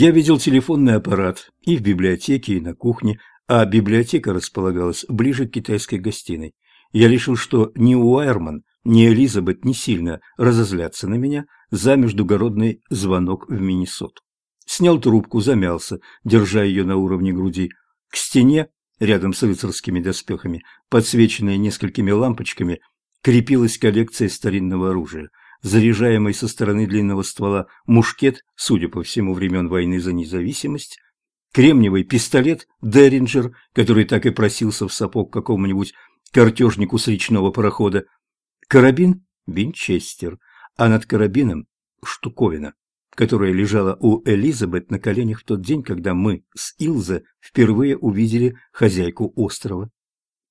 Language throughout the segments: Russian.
Я видел телефонный аппарат и в библиотеке, и на кухне, а библиотека располагалась ближе к китайской гостиной. Я решил, что ни Уайерман, ни Элизабет не сильно разозлятся на меня за междугородный звонок в Миннесоту. Снял трубку, замялся, держа ее на уровне груди. К стене, рядом с рыцарскими доспехами, подсвеченная несколькими лампочками, крепилась коллекция старинного оружия заряжаемый со стороны длинного ствола мушкет, судя по всему, времен войны за независимость, кремниевый пистолет Деринджер, который так и просился в сапог какому-нибудь картежнику с речного парохода, карабин Винчестер, а над карабином штуковина, которая лежала у Элизабет на коленях в тот день, когда мы с Илзе впервые увидели хозяйку острова.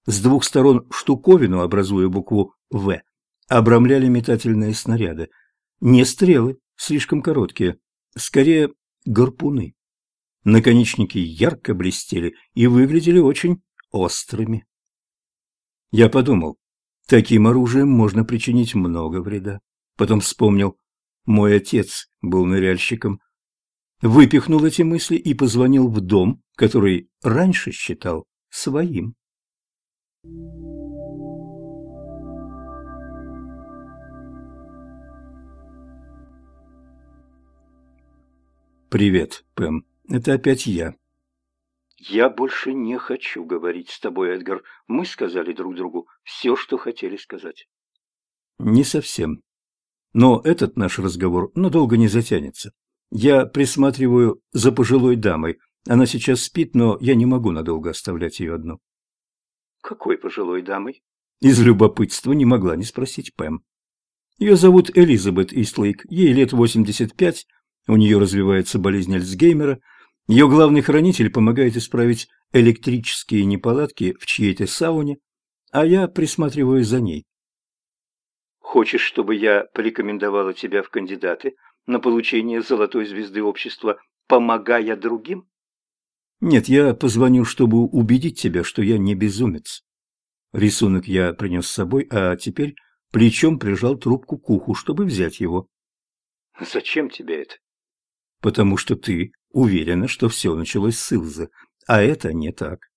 С двух сторон штуковину, образуя букву «В», обрамляли метательные снаряды. Не стрелы, слишком короткие, скорее гарпуны. Наконечники ярко блестели и выглядели очень острыми. Я подумал, таким оружием можно причинить много вреда. Потом вспомнил, мой отец был ныряльщиком. Выпихнул эти мысли и позвонил в дом, который раньше считал своим. Thank you. «Привет, Пэм. Это опять я». «Я больше не хочу говорить с тобой, Эдгар. Мы сказали друг другу все, что хотели сказать». «Не совсем. Но этот наш разговор надолго не затянется. Я присматриваю за пожилой дамой. Она сейчас спит, но я не могу надолго оставлять ее одну». «Какой пожилой дамой?» Из любопытства не могла не спросить Пэм. Ее зовут Элизабет Истлейк, ей лет восемьдесят пять, у нее развивается болезнь Альцгеймера. Ее главный хранитель помогает исправить электрические неполадки в чьей-то сауне, а я присматриваю за ней. Хочешь, чтобы я порекомендовала тебя в кандидаты на получение золотой звезды общества, помогая другим? Нет, я позвоню, чтобы убедить тебя, что я не безумец. Рисунок я принес с собой, а теперь плечом прижал трубку к уху, чтобы взять его. Зачем тебе это? Потому что ты уверена, что все началось с Илзы, а это не так.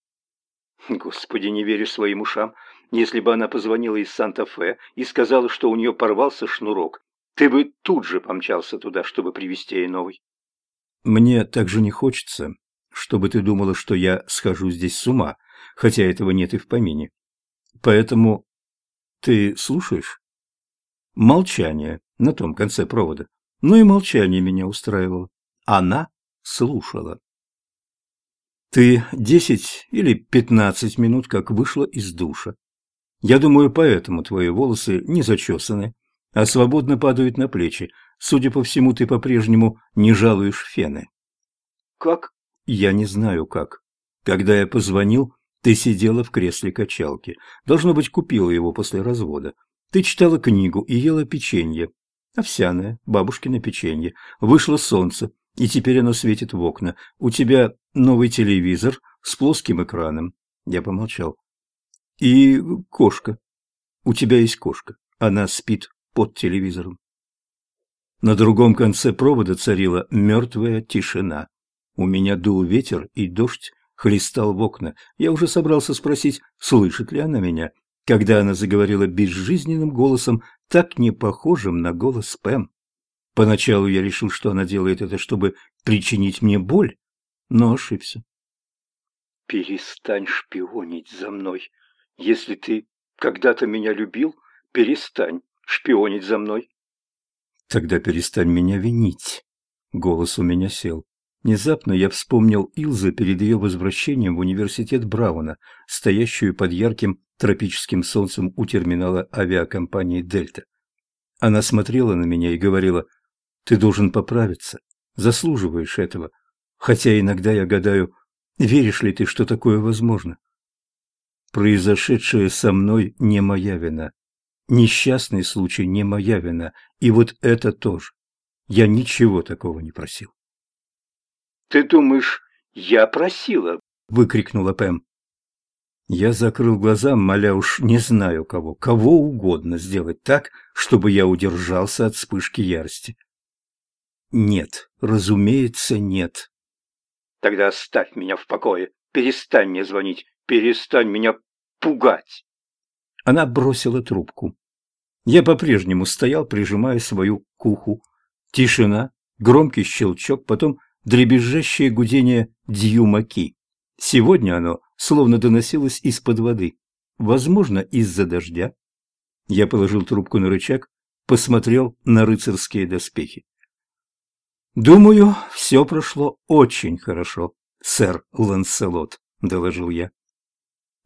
Господи, не верю своим ушам. Если бы она позвонила из Санта-Фе и сказала, что у нее порвался шнурок, ты бы тут же помчался туда, чтобы привезти ей новый. Мне также не хочется, чтобы ты думала, что я схожу здесь с ума, хотя этого нет и в помине. Поэтому ты слушаешь? Молчание на том конце провода. Ну и молчание меня устраивало. Она слушала. Ты десять или пятнадцать минут как вышла из душа. Я думаю, поэтому твои волосы не зачесаны, а свободно падают на плечи. Судя по всему, ты по-прежнему не жалуешь фены. Как? Я не знаю как. Когда я позвонил, ты сидела в кресле качалки. Должно быть, купила его после развода. Ты читала книгу и ела печенье. Овсяное, бабушкино печенье. Вышло солнце и теперь оно светит в окна. У тебя новый телевизор с плоским экраном. Я помолчал. И кошка. У тебя есть кошка. Она спит под телевизором. На другом конце провода царила мертвая тишина. У меня дул ветер, и дождь хлестал в окна. Я уже собрался спросить, слышит ли она меня, когда она заговорила безжизненным голосом, так не похожим на голос Пэм. Поначалу я решил, что она делает это, чтобы причинить мне боль, но ошибся. «Перестань шпионить за мной. Если ты когда-то меня любил, перестань шпионить за мной». «Тогда перестань меня винить». Голос у меня сел. Внезапно я вспомнил Илза перед ее возвращением в университет Брауна, стоящую под ярким тропическим солнцем у терминала авиакомпании «Дельта». Она смотрела на меня и говорила ты должен поправиться, заслуживаешь этого. Хотя иногда я гадаю, веришь ли ты, что такое возможно? Произошедшее со мной не моя вина. Несчастный случай не моя вина. И вот это тоже. Я ничего такого не просил. «Ты думаешь, я просила?» – выкрикнула Пэм. Я закрыл глаза, моля уж не знаю кого, кого угодно сделать так, чтобы я удержался от вспышки ярости. Нет, разумеется, нет. Тогда оставь меня в покое. Перестань мне звонить. Перестань меня пугать. Она бросила трубку. Я по-прежнему стоял, прижимая свою к уху. Тишина, громкий щелчок, потом дребезжащее гудение дьюмаки. Сегодня оно словно доносилось из-под воды. Возможно, из-за дождя. Я положил трубку на рычаг, посмотрел на рыцарские доспехи. «Думаю, все прошло очень хорошо, сэр Ланселот», — доложил я.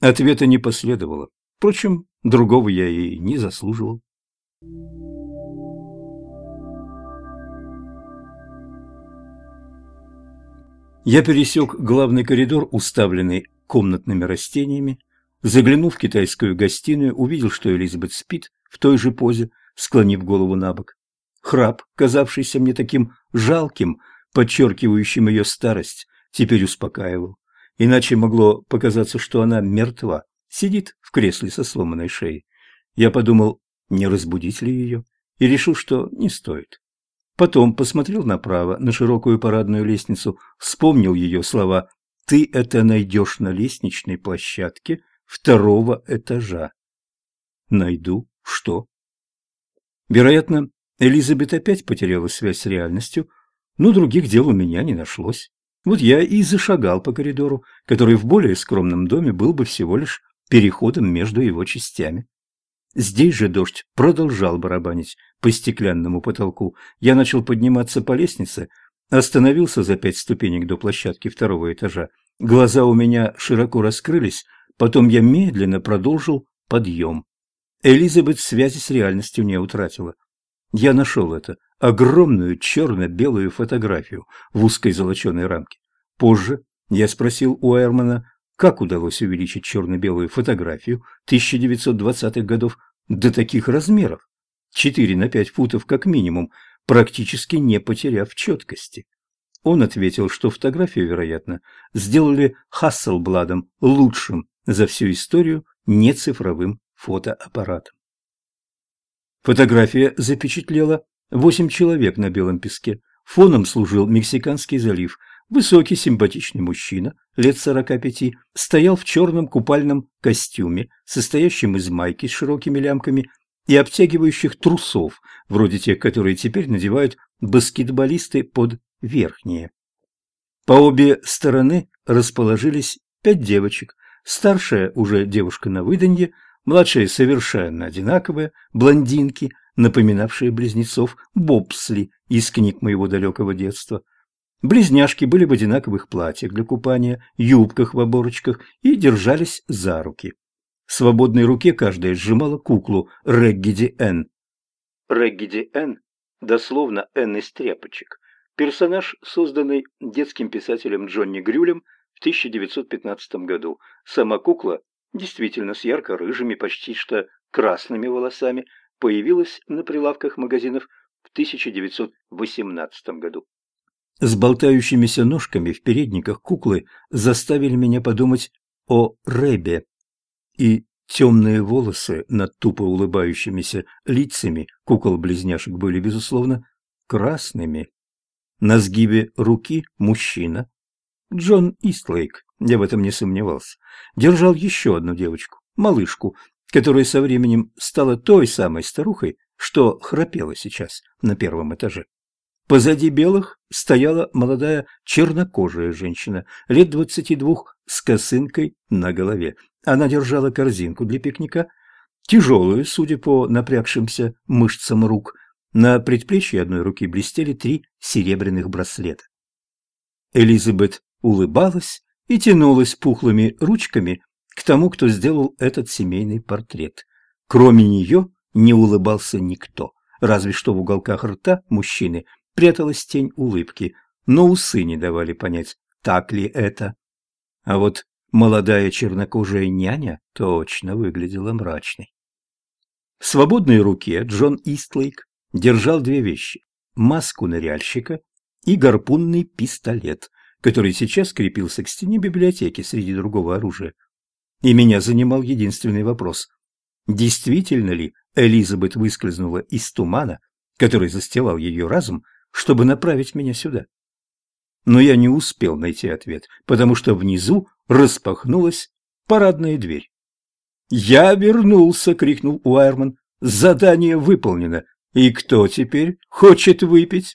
Ответа не последовало. Впрочем, другого я и не заслуживал. Я пересек главный коридор, уставленный комнатными растениями, заглянув в китайскую гостиную, увидел, что Элизабет спит в той же позе, склонив голову на бок. Храп, казавшийся мне таким жалким, подчеркивающим ее старость, теперь успокаивал. Иначе могло показаться, что она мертва, сидит в кресле со сломанной шеей. Я подумал, не разбудить ли ее, и решил, что не стоит. Потом посмотрел направо, на широкую парадную лестницу, вспомнил ее слова «Ты это найдешь на лестничной площадке второго этажа». Найду что? Вероятно, Элизабет опять потеряла связь с реальностью, но других дел у меня не нашлось. Вот я и зашагал по коридору, который в более скромном доме был бы всего лишь переходом между его частями. Здесь же дождь продолжал барабанить по стеклянному потолку. Я начал подниматься по лестнице, остановился за пять ступенек до площадки второго этажа. Глаза у меня широко раскрылись, потом я медленно продолжил подъем. Элизабет связи с реальностью не утратила. Я нашел это, огромную черно-белую фотографию в узкой золоченой рамке. Позже я спросил у Эрмана, как удалось увеличить черно-белую фотографию 1920-х годов до таких размеров, 4 на 5 футов как минимум, практически не потеряв четкости. Он ответил, что фотографию, вероятно, сделали Хассельбладом лучшим за всю историю нецифровым фотоаппаратом. Фотография запечатлела восемь человек на белом песке. Фоном служил Мексиканский залив. Высокий симпатичный мужчина, лет сорока пяти, стоял в черном купальном костюме, состоящем из майки с широкими лямками и обтягивающих трусов, вроде тех, которые теперь надевают баскетболисты под верхние. По обе стороны расположились пять девочек. Старшая уже девушка на выданье, Младшие совершенно одинаковые, блондинки, напоминавшие близнецов Бобсли из книг моего далекого детства. Близняшки были в одинаковых платьях для купания, юбках в оборочках и держались за руки. В свободной руке каждая сжимала куклу Реггиди Н. Реггиди Н, дословно Н из тряпочек, персонаж, созданный детским писателем Джонни Грюлем в 1915 году. Сама кукла действительно с ярко-рыжими, почти что красными волосами, появилась на прилавках магазинов в 1918 году. С болтающимися ножками в передниках куклы заставили меня подумать о Ребе. И темные волосы над тупо улыбающимися лицами кукол-близняшек были, безусловно, красными. На сгибе руки мужчина, Джон Истлейк, я в этом не сомневался, держал еще одну девочку, малышку, которая со временем стала той самой старухой, что храпела сейчас на первом этаже. Позади белых стояла молодая чернокожая женщина, лет двадцати двух, с косынкой на голове. Она держала корзинку для пикника, тяжелую, судя по напрягшимся мышцам рук. На предплечье одной руки блестели три серебряных браслета. Элизабет улыбалась и тянулась пухлыми ручками к тому, кто сделал этот семейный портрет. Кроме нее не улыбался никто, разве что в уголках рта мужчины пряталась тень улыбки, но усы не давали понять, так ли это. А вот молодая чернокожая няня точно выглядела мрачной. В свободной руке Джон Истлейк держал две вещи – маску ныряльщика и гарпунный пистолет, который сейчас крепился к стене библиотеки среди другого оружия. И меня занимал единственный вопрос. Действительно ли Элизабет выскользнула из тумана, который застилал ее разум, чтобы направить меня сюда? Но я не успел найти ответ, потому что внизу распахнулась парадная дверь. «Я вернулся!» — крикнул Уайерман. «Задание выполнено. И кто теперь хочет выпить